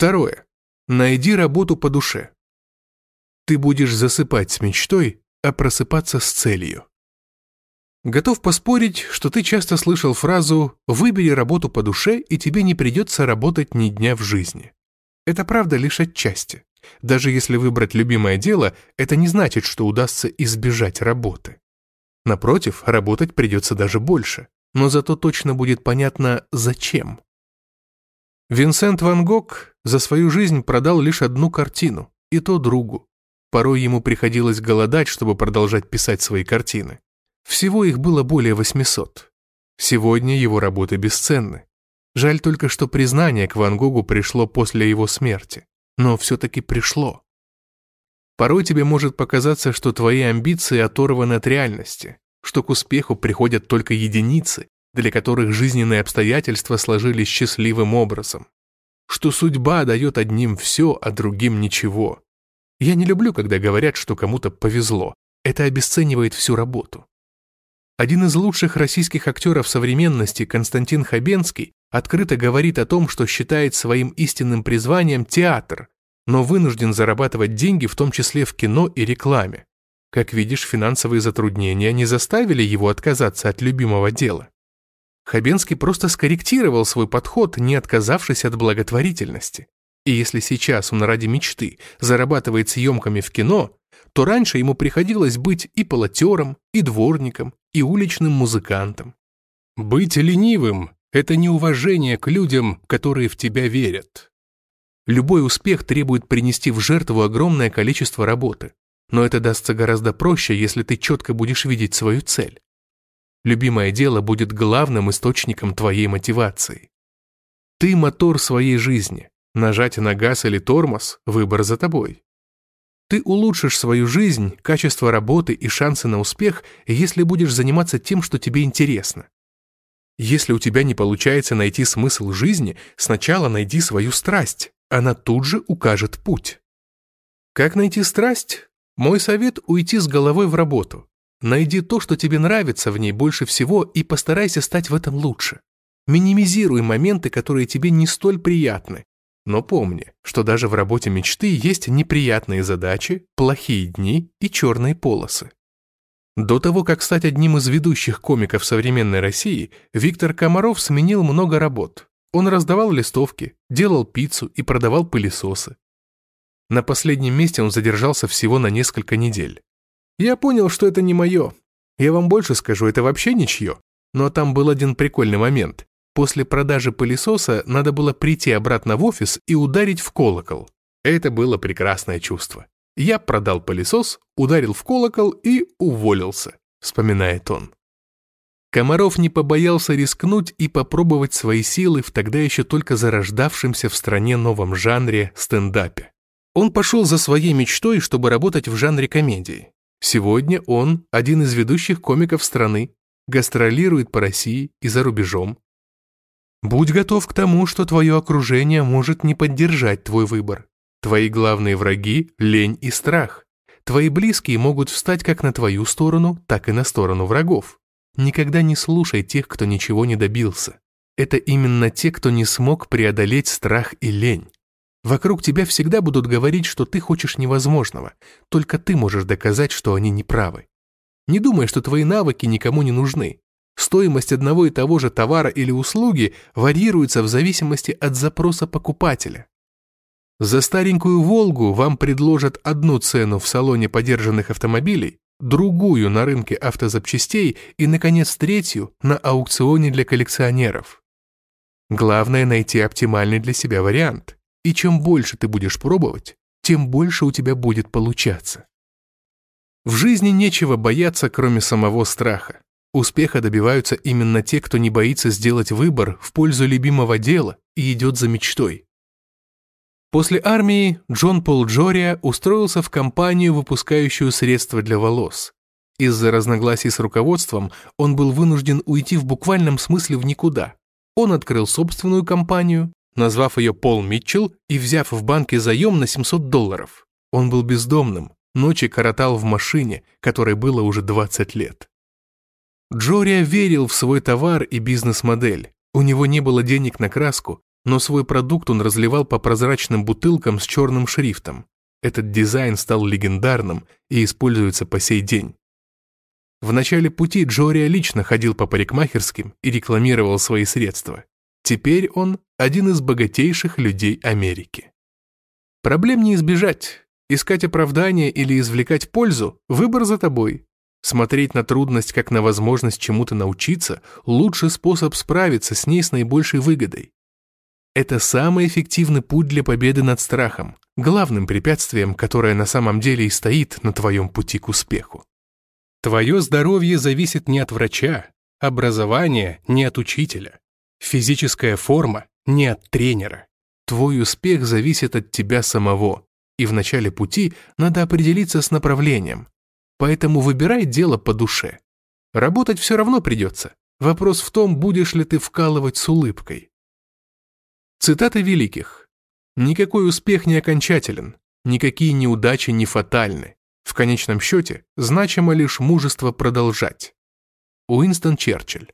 Второе. Найди работу по душе. Ты будешь засыпать с мечтой, а просыпаться с целью. Готов поспорить, что ты часто слышал фразу «выбери работу по душе, и тебе не придется работать ни дня в жизни». Это правда лишь отчасти. Даже если выбрать любимое дело, это не значит, что удастся избежать работы. Напротив, работать придется даже больше, но зато точно будет понятно, зачем. Винсент Ван Гог за свою жизнь продал лишь одну картину, и то другу. Порой ему приходилось голодать, чтобы продолжать писать свои картины. Всего их было более 800. Сегодня его работы бесценны. Жаль только, что признание к Ван Гогу пришло после его смерти. Но все-таки пришло. Порой тебе может показаться, что твои амбиции оторваны от реальности, что к успеху приходят только единицы, для которых жизненные обстоятельства сложились счастливым образом, что судьба дает одним все, а другим ничего. Я не люблю, когда говорят, что кому-то повезло. Это обесценивает всю работу. Один из лучших российских актеров современности, Константин Хабенский, открыто говорит о том, что считает своим истинным призванием театр, но вынужден зарабатывать деньги в том числе в кино и рекламе. Как видишь, финансовые затруднения не заставили его отказаться от любимого дела. Хабенский просто скорректировал свой подход, не отказавшись от благотворительности. И если сейчас он ради мечты зарабатывает съемками в кино, то раньше ему приходилось быть и полотером, и дворником, и уличным музыкантом. Быть ленивым – это неуважение к людям, которые в тебя верят. Любой успех требует принести в жертву огромное количество работы, но это дастся гораздо проще, если ты четко будешь видеть свою цель. Любимое дело будет главным источником твоей мотивации. Ты мотор своей жизни. Нажать на газ или тормоз – выбор за тобой. Ты улучшишь свою жизнь, качество работы и шансы на успех, если будешь заниматься тем, что тебе интересно. Если у тебя не получается найти смысл жизни, сначала найди свою страсть. Она тут же укажет путь. Как найти страсть? Мой совет – уйти с головой в работу. Найди то, что тебе нравится в ней больше всего, и постарайся стать в этом лучше. Минимизируй моменты, которые тебе не столь приятны, но помни, что даже в работе мечты есть неприятные задачи, плохие дни и черные полосы. До того, как стать одним из ведущих комиков современной России, Виктор Комаров сменил много работ. Он раздавал листовки, делал пиццу и продавал пылесосы. На последнем месте он задержался всего на несколько недель. Я понял, что это не мое. Я вам больше скажу, это вообще ничье. Но там был один прикольный момент. После продажи пылесоса надо было прийти обратно в офис и ударить в колокол. Это было прекрасное чувство. Я продал пылесос, ударил в колокол и уволился, вспоминает он. Комаров не побоялся рискнуть и попробовать свои силы в тогда еще только зарождавшемся в стране новом жанре стендапе. Он пошел за своей мечтой, чтобы работать в жанре комедии. Сегодня он один из ведущих комиков страны, гастролирует по России и за рубежом, Будь готов к тому, что твое окружение может не поддержать твой выбор. Твои главные враги – лень и страх. Твои близкие могут встать как на твою сторону, так и на сторону врагов. Никогда не слушай тех, кто ничего не добился. Это именно те, кто не смог преодолеть страх и лень. Вокруг тебя всегда будут говорить, что ты хочешь невозможного, только ты можешь доказать, что они неправы. Не думай, что твои навыки никому не нужны. Стоимость одного и того же товара или услуги варьируется в зависимости от запроса покупателя. За старенькую «Волгу» вам предложат одну цену в салоне подержанных автомобилей, другую на рынке автозапчастей и, наконец, третью на аукционе для коллекционеров. Главное найти оптимальный для себя вариант. И чем больше ты будешь пробовать, тем больше у тебя будет получаться. В жизни нечего бояться, кроме самого страха. Успеха добиваются именно те, кто не боится сделать выбор в пользу любимого дела и идет за мечтой. После армии Джон Пол Джория устроился в компанию, выпускающую средства для волос. Из-за разногласий с руководством он был вынужден уйти в буквальном смысле в никуда. Он открыл собственную компанию, назвав ее Пол Митчелл и взяв в банке заем на 700 долларов. Он был бездомным, ночи коротал в машине, которой было уже 20 лет. Джория верил в свой товар и бизнес-модель. У него не было денег на краску, но свой продукт он разливал по прозрачным бутылкам с черным шрифтом. Этот дизайн стал легендарным и используется по сей день. В начале пути Джория лично ходил по парикмахерским и рекламировал свои средства. Теперь он один из богатейших людей Америки. Проблем не избежать. Искать оправдание или извлекать пользу – выбор за тобой. Смотреть на трудность как на возможность чему-то научиться – лучший способ справиться с ней с наибольшей выгодой. Это самый эффективный путь для победы над страхом, главным препятствием, которое на самом деле и стоит на твоем пути к успеху. Твое здоровье зависит не от врача, образование не от учителя, физическая форма не от тренера. Твой успех зависит от тебя самого, и в начале пути надо определиться с направлением. Поэтому выбирай дело по душе. Работать все равно придется. Вопрос в том, будешь ли ты вкалывать с улыбкой. Цитаты великих. «Никакой успех не окончателен, никакие неудачи не фатальны. В конечном счете, значимо лишь мужество продолжать». Уинстон Черчилль.